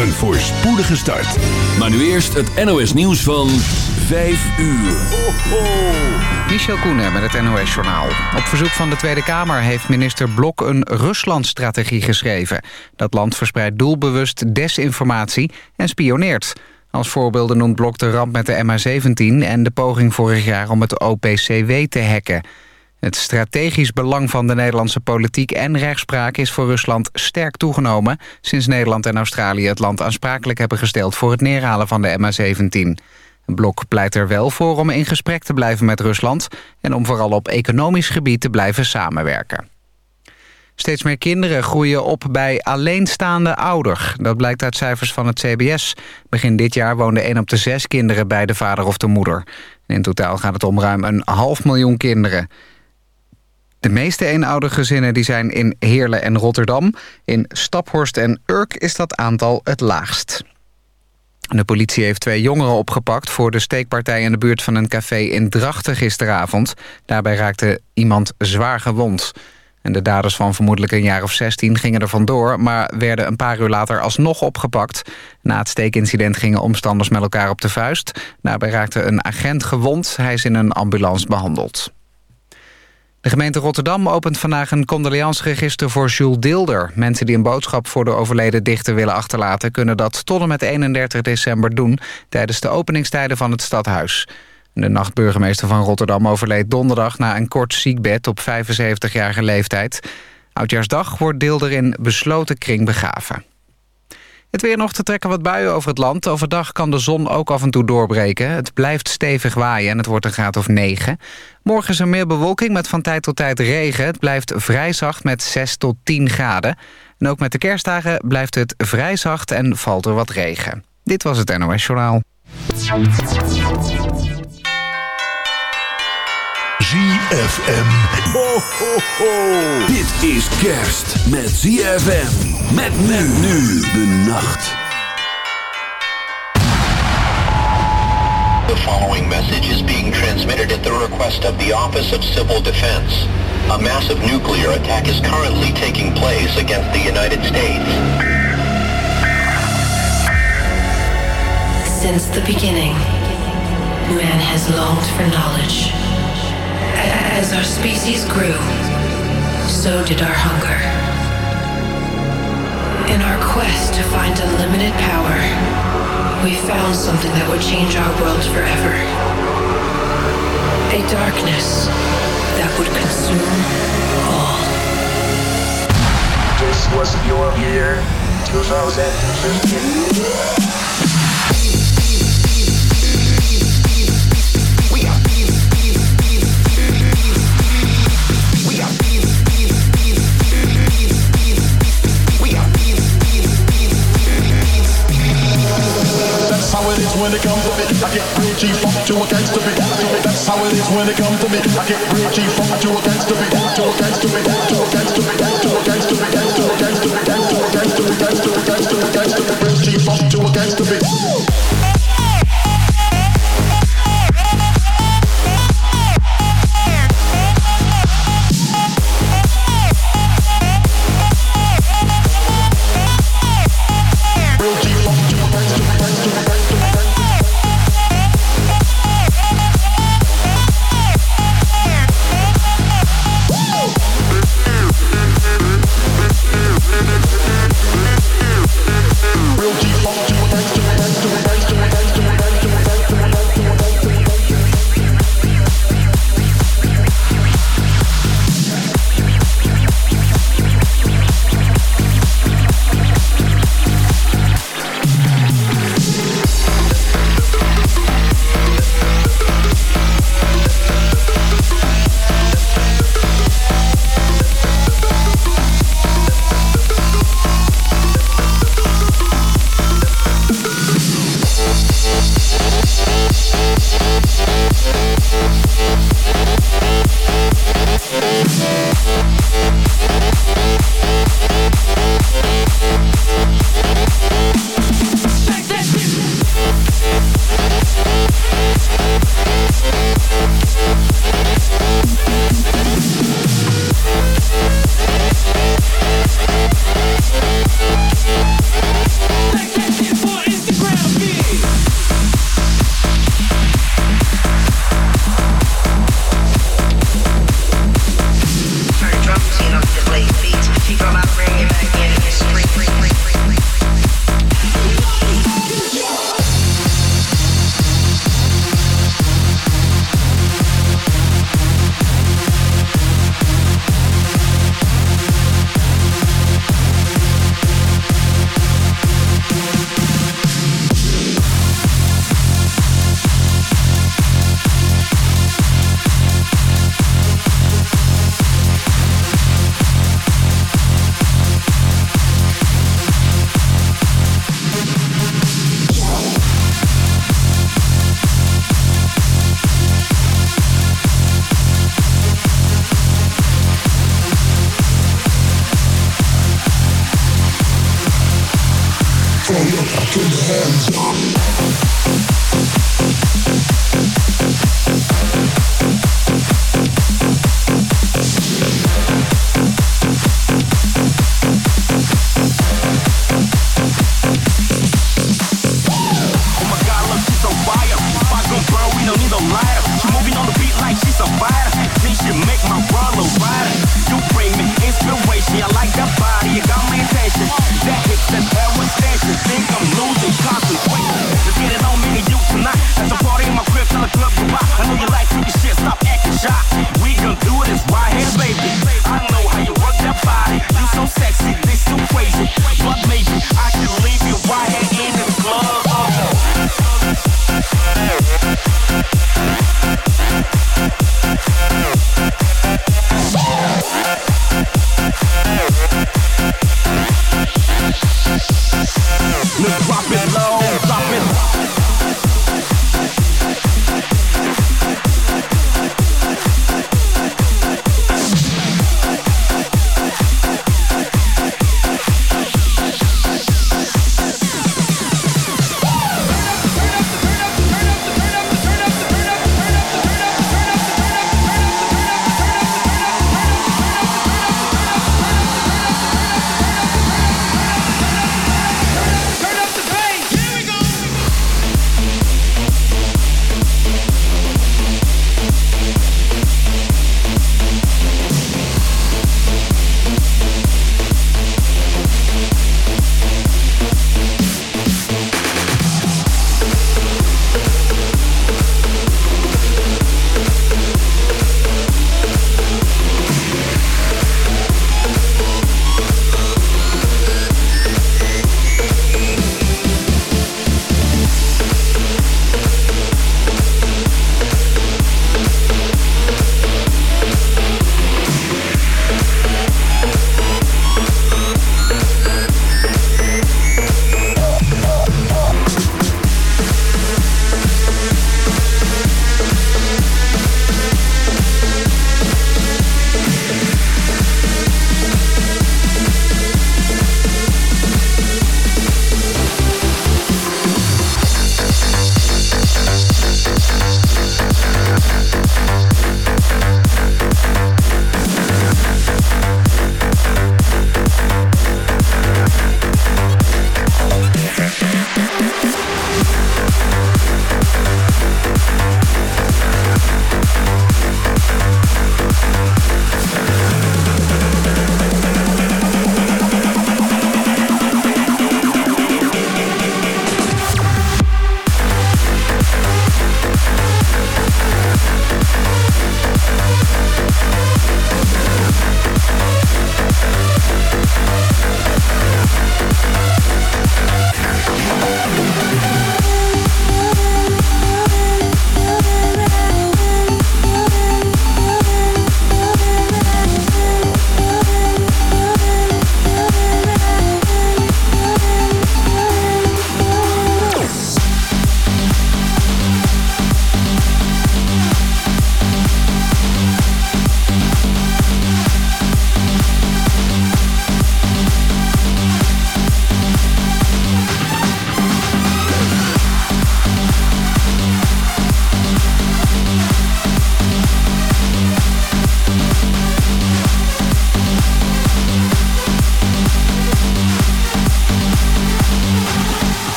Een voorspoedige start. Maar nu eerst het NOS nieuws van 5 uur. Ho, ho. Michel Koenen met het NOS-journaal. Op verzoek van de Tweede Kamer heeft minister Blok een Rusland-strategie geschreven. Dat land verspreidt doelbewust desinformatie en spioneert. Als voorbeelden noemt Blok de ramp met de MH17... en de poging vorig jaar om het OPCW te hacken... Het strategisch belang van de Nederlandse politiek en rechtspraak is voor Rusland sterk toegenomen... sinds Nederland en Australië het land aansprakelijk hebben gesteld voor het neerhalen van de MH17. Blok pleit er wel voor om in gesprek te blijven met Rusland... en om vooral op economisch gebied te blijven samenwerken. Steeds meer kinderen groeien op bij alleenstaande ouder. Dat blijkt uit cijfers van het CBS. Begin dit jaar woonden 1 op de 6 kinderen bij de vader of de moeder. In totaal gaat het om ruim een half miljoen kinderen. De meeste eenoudergezinnen die zijn in Heerlen en Rotterdam. In Staphorst en Urk is dat aantal het laagst. De politie heeft twee jongeren opgepakt voor de steekpartij in de buurt van een café in Drachten gisteravond. Daarbij raakte iemand zwaar gewond. En de daders van vermoedelijk een jaar of 16 gingen er vandoor... maar werden een paar uur later alsnog opgepakt. Na het steekincident gingen omstanders met elkaar op de vuist. Daarbij raakte een agent gewond. Hij is in een ambulance behandeld. De gemeente Rotterdam opent vandaag een condoleansregister voor Jules Dilder. Mensen die een boodschap voor de overleden dichter willen achterlaten... kunnen dat tot en met 31 december doen... tijdens de openingstijden van het stadhuis. De nachtburgemeester van Rotterdam overleed donderdag... na een kort ziekbed op 75-jarige leeftijd. Oudjaarsdag wordt Dilder in besloten kring begraven. Het weer nog te trekken wat buien over het land. Overdag kan de zon ook af en toe doorbreken. Het blijft stevig waaien en het wordt een graad of 9. Morgen is er meer bewolking met van tijd tot tijd regen. Het blijft vrij zacht met 6 tot 10 graden. En ook met de kerstdagen blijft het vrij zacht en valt er wat regen. Dit was het NOS Journaal. ZFM. Ho, ho, ho. Dit is kerst met ZFM. Met men nu de nacht. The following message is being transmitted at the request of the Office of Civil Defense. A massive nuclear attack is currently taking place against the United States. Since the beginning, man has longed for knowledge. As our species grew, so did our hunger. In our quest to find unlimited power, we found something that would change our world forever. A darkness that would consume all. This was your year, 2015. How it is when it comes to me. I get real G funk to a gangster beat. That's how it is when it comes to me. I get real G funk to a gangster beat. To a gangster beat. To a gangster beat. To a gangster beat. To a gangster beat. To a gangster beat. Gangster beat. Gangster beat. Gangster beat. Real G funk to a gangster beat.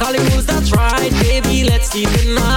Calling who's that's right, baby, let's keep it nice.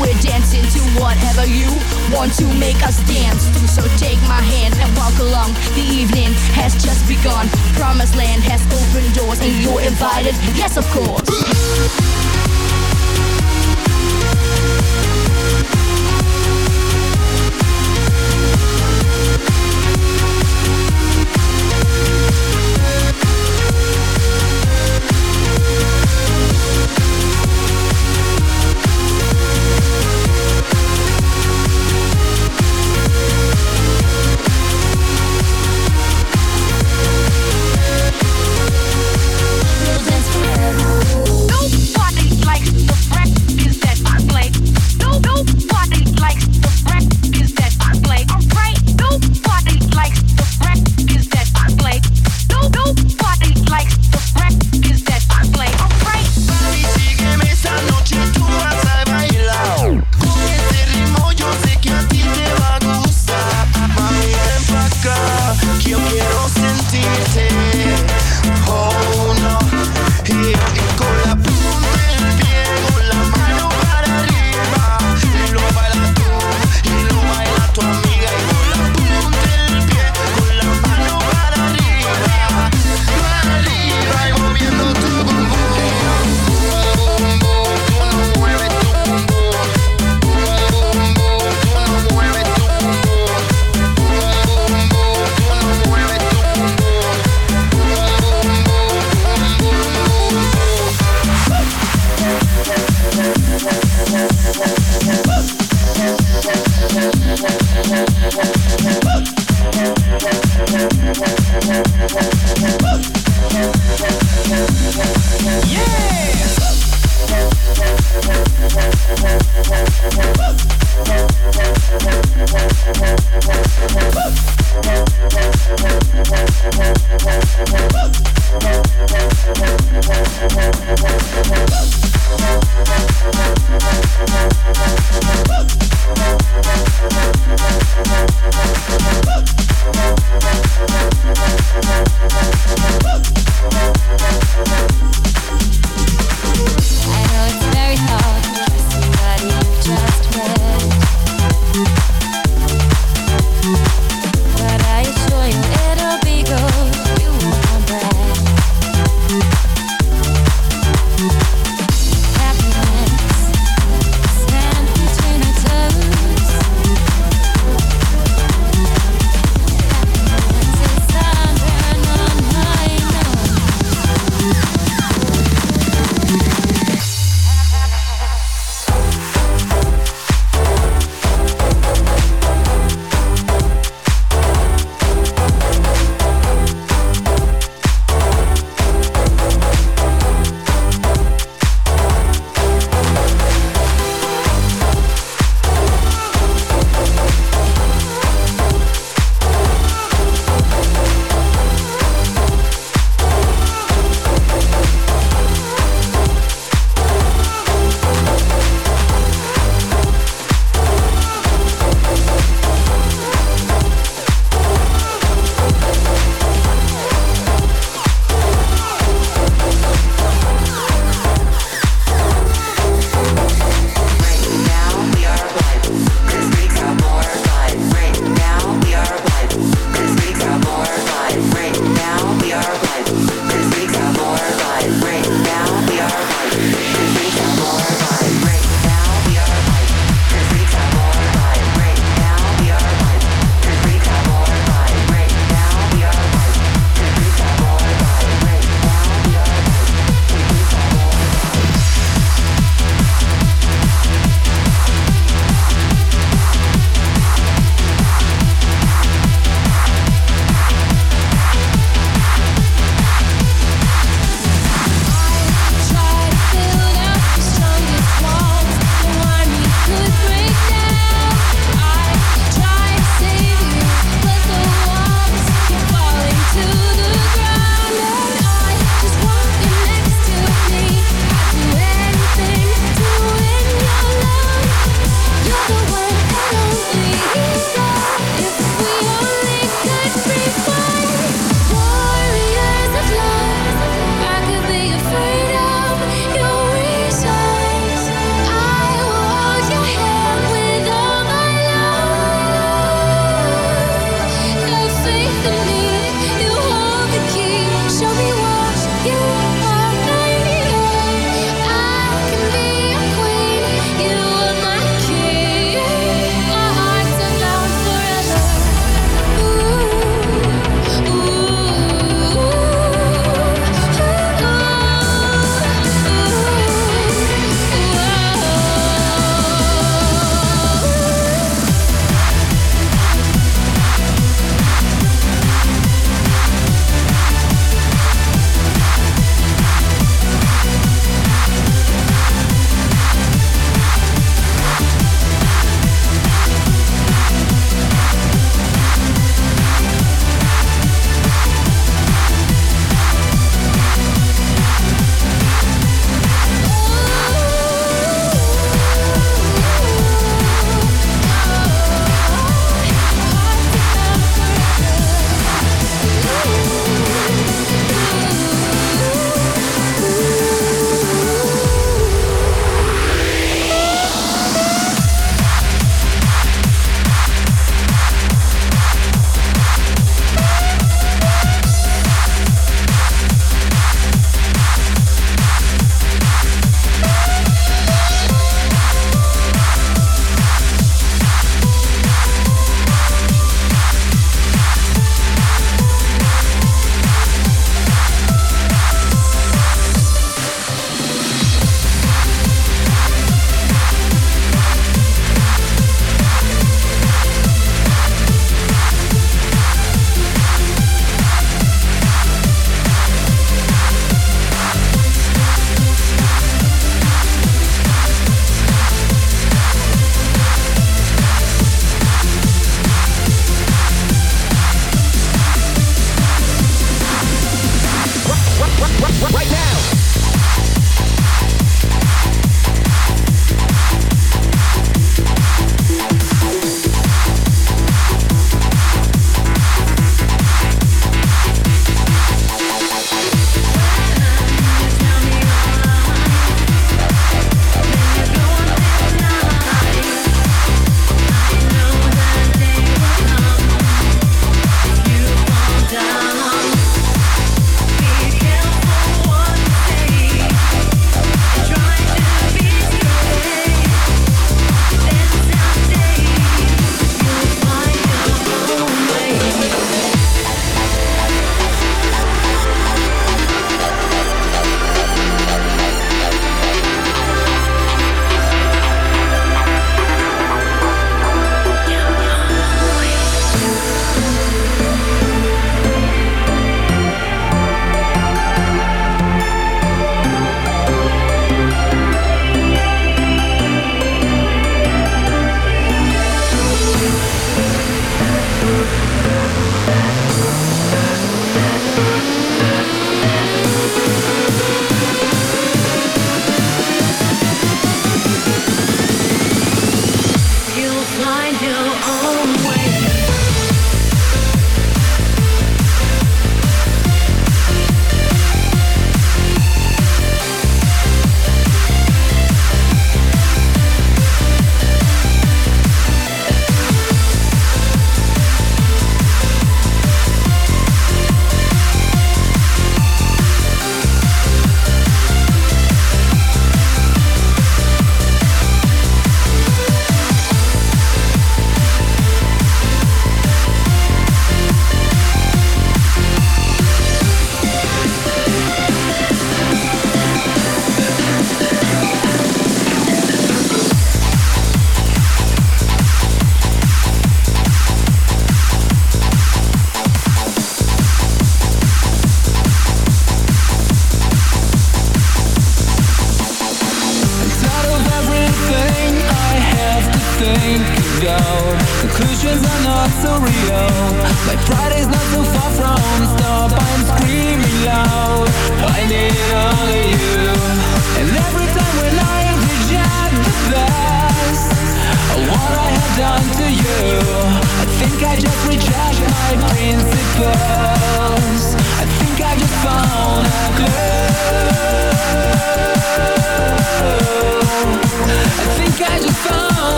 We're dancing to whatever you want to make us dance to. So take my hand and walk along. The evening has just begun. Promised land has opened doors, and you're invited. Yes, of course.